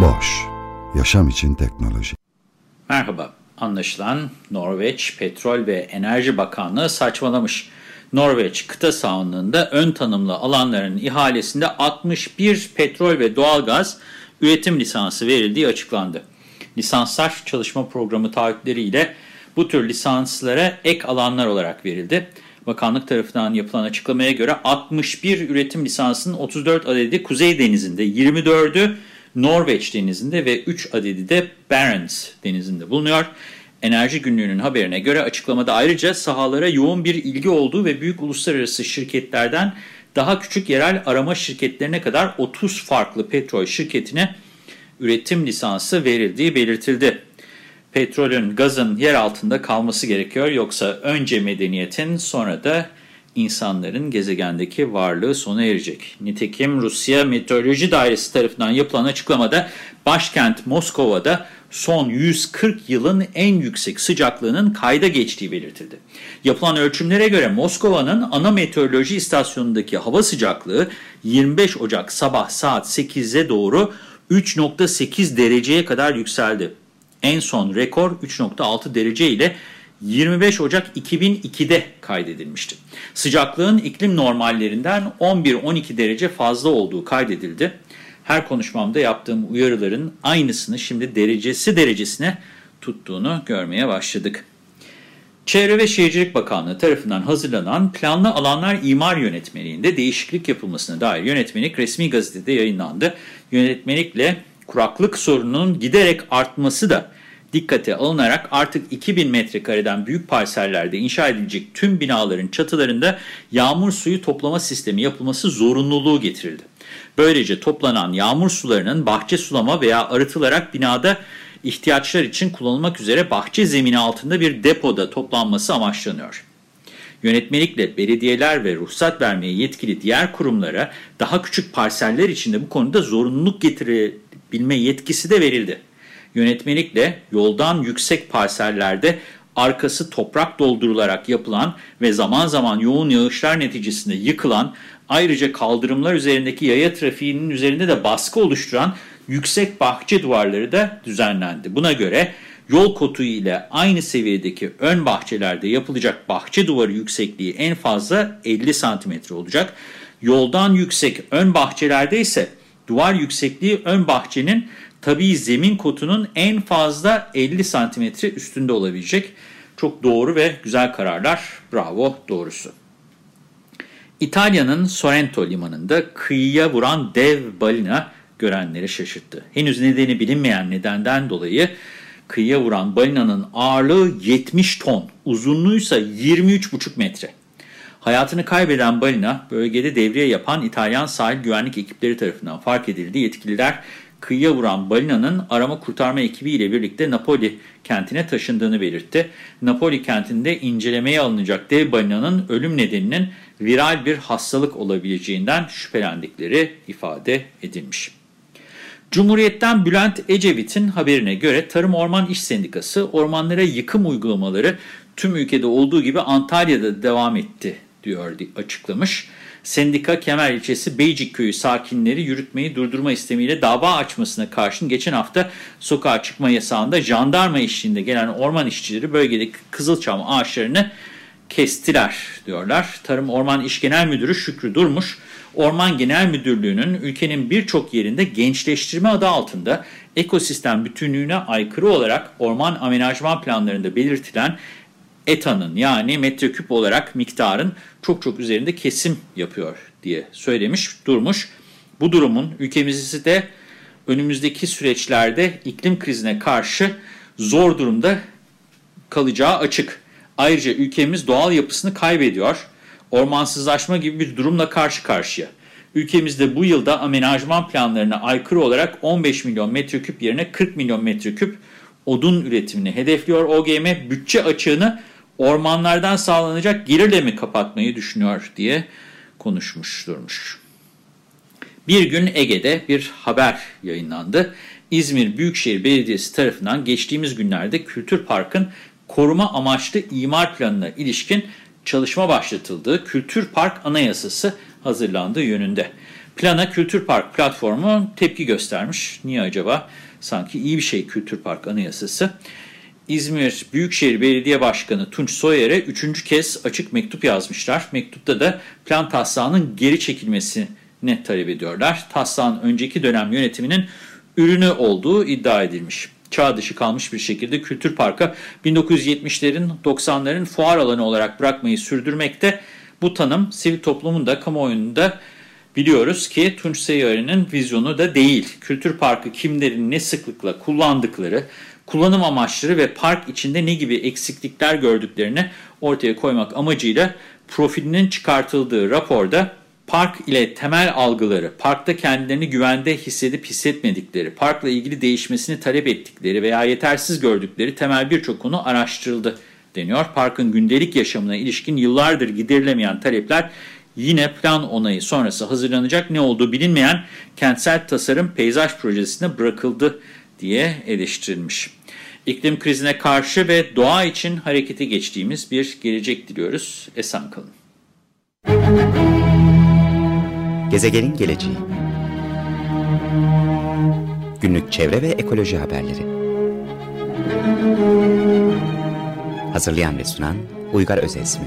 Boş, yaşam için teknoloji. Merhaba, anlaşılan Norveç Petrol ve Enerji Bakanlığı saçmalamış. Norveç kıta sahanlığında ön tanımlı alanların ihalesinde 61 petrol ve doğalgaz üretim lisansı verildiği açıklandı. Lisanslar çalışma programı taahhütleriyle bu tür lisanslara ek alanlar olarak verildi. Bakanlık tarafından yapılan açıklamaya göre 61 üretim lisansının 34 adedi Kuzey Denizi'nde, 24'ü Norveç Denizi'nde ve 3 adedi de Barents Denizi'nde bulunuyor. Enerji Günlüğü'nün haberine göre açıklamada ayrıca sahalara yoğun bir ilgi olduğu ve büyük uluslararası şirketlerden daha küçük yerel arama şirketlerine kadar 30 farklı petrol şirketine üretim lisansı verildiği belirtildi. Petrolün, gazın yer altında kalması gerekiyor yoksa önce medeniyetin sonra da insanların gezegendeki varlığı sona erecek. Nitekim Rusya Meteoroloji Dairesi tarafından yapılan açıklamada başkent Moskova'da son 140 yılın en yüksek sıcaklığının kayda geçtiği belirtildi. Yapılan ölçümlere göre Moskova'nın ana meteoroloji istasyonundaki hava sıcaklığı 25 Ocak sabah saat 8'e doğru 3.8 dereceye kadar yükseldi. En son rekor 3.6 derece ile 25 Ocak 2002'de kaydedilmişti. Sıcaklığın iklim normallerinden 11-12 derece fazla olduğu kaydedildi. Her konuşmamda yaptığım uyarıların aynısını şimdi derecesi derecesine tuttuğunu görmeye başladık. Çevre ve Şehircilik Bakanlığı tarafından hazırlanan planlı alanlar imar yönetmeliğinde değişiklik yapılmasına dair yönetmelik resmi gazetede yayınlandı. Yönetmelikle kuraklık sorununun giderek artması da dikkate alınarak artık 2000 metrekareden büyük parsellerde inşa edilecek tüm binaların çatılarında yağmur suyu toplama sistemi yapılması zorunluluğu getirildi. Böylece toplanan yağmur sularının bahçe sulama veya arıtılarak binada ihtiyaçlar için kullanılmak üzere bahçe zemini altında bir depoda toplanması amaçlanıyor. Yönetmelikle belediyeler ve ruhsat vermeye yetkili diğer kurumlara daha küçük parseller içinde bu konuda zorunluluk getirebilme yetkisi de verildi. Yönetmelikle yoldan yüksek parsellerde arkası toprak doldurularak yapılan ve zaman zaman yoğun yağışlar neticesinde yıkılan, ayrıca kaldırımlar üzerindeki yaya trafiğinin üzerinde de baskı oluşturan yüksek bahçe duvarları da düzenlendi. Buna göre yol kotu ile aynı seviyedeki ön bahçelerde yapılacak bahçe duvarı yüksekliği en fazla 50 cm olacak. Yoldan yüksek ön bahçelerde ise duvar yüksekliği ön bahçenin tabii zemin kotunun en fazla 50 santimetre üstünde olabilecek. Çok doğru ve güzel kararlar. Bravo doğrusu. İtalya'nın Sorrento limanında kıyıya vuran dev balina görenleri şaşırttı. Henüz nedeni bilinmeyen nedenden dolayı kıyıya vuran balinanın ağırlığı 70 ton, uzunluğuysa 23,5 metre. Hayatını kaybeden balina bölgede devriye yapan İtalyan sahil güvenlik ekipleri tarafından fark edildi. Yetkililer kıyıya vuran balinanın arama kurtarma ekibiyle birlikte Napoli kentine taşındığını belirtti. Napoli kentinde incelemeye alınacak dev balinanın ölüm nedeninin viral bir hastalık olabileceğinden şüphelendikleri ifade edilmiş. Cumhuriyet'ten Bülent Ecevit'in haberine göre Tarım Orman İş Sendikası ormanlara yıkım uygulamaları tüm ülkede olduğu gibi Antalya'da devam etti diyor açıklamış. Sendika Kemer ilçesi Beycik köyü sakinleri yürütmeyi durdurma istemiyle dava açmasına karşın geçen hafta sokağa çıkma yasağında jandarma eşliğinde gelen orman işçileri bölgedeki kızılçam ağaçlarını kestiler diyorlar. Tarım Orman İş Genel Müdürü Şükrü Durmuş, Orman Genel Müdürlüğü'nün ülkenin birçok yerinde gençleştirme adı altında ekosistem bütünlüğüne aykırı olarak orman amenajman planlarında belirtilen etanın yani metreküp olarak miktarın çok çok üzerinde kesim yapıyor diye söylemiş durmuş. Bu durumun ülkemizi de önümüzdeki süreçlerde iklim krizine karşı zor durumda kalacağı açık. Ayrıca ülkemiz doğal yapısını kaybediyor. Ormansızlaşma gibi bir durumla karşı karşıya. Ülkemizde bu yılda amenajman planlarına aykırı olarak 15 milyon metreküp yerine 40 milyon metreküp odun üretimini hedefliyor. OGM bütçe açığını ormanlardan sağlanacak gelirle mi kapatmayı düşünüyor diye konuşmuş durmuş. Bir gün Ege'de bir haber yayınlandı. İzmir Büyükşehir Belediyesi tarafından geçtiğimiz günlerde Kültür Park'ın koruma amaçlı imar planına ilişkin çalışma başlatıldığı Kültür Park Anayasası hazırlandığı yönünde. Plana Kültür Park platformu tepki göstermiş. Niye acaba? Sanki iyi bir şey Kültür Park Anayasası. İzmir Büyükşehir Belediye Başkanı Tunç Soyer'e üçüncü kez açık mektup yazmışlar. Mektupta da plan taslağının geri çekilmesini talep ediyorlar. Taslağın önceki dönem yönetiminin ürünü olduğu iddia edilmiş. Çağ dışı kalmış bir şekilde Kültür Park'a 1970'lerin 90'ların fuar alanı olarak bırakmayı sürdürmekte. Bu tanım sivil toplumun da kamuoyunda biliyoruz ki Tunç Soyer'in vizyonu da değil. Kültür Parkı kimlerin ne sıklıkla kullandıkları, kullanım amaçları ve park içinde ne gibi eksiklikler gördüklerini ortaya koymak amacıyla profilinin çıkartıldığı raporda park ile temel algıları, parkta kendilerini güvende hissedip hissetmedikleri, parkla ilgili değişmesini talep ettikleri veya yetersiz gördükleri temel birçok konu araştırıldı deniyor. Parkın gündelik yaşamına ilişkin yıllardır giderilemeyen talepler yine plan onayı sonrası hazırlanacak ne olduğu bilinmeyen kentsel tasarım peyzaj projesine bırakıldı diye eleştirilmiş. İklim krizine karşı ve doğa için harekete geçtiğimiz bir gelecek diliyoruz. Esen kalın. Gezegenin geleceği Günlük çevre ve ekoloji haberleri Hazırlayan ve sunan Uygar Özesmi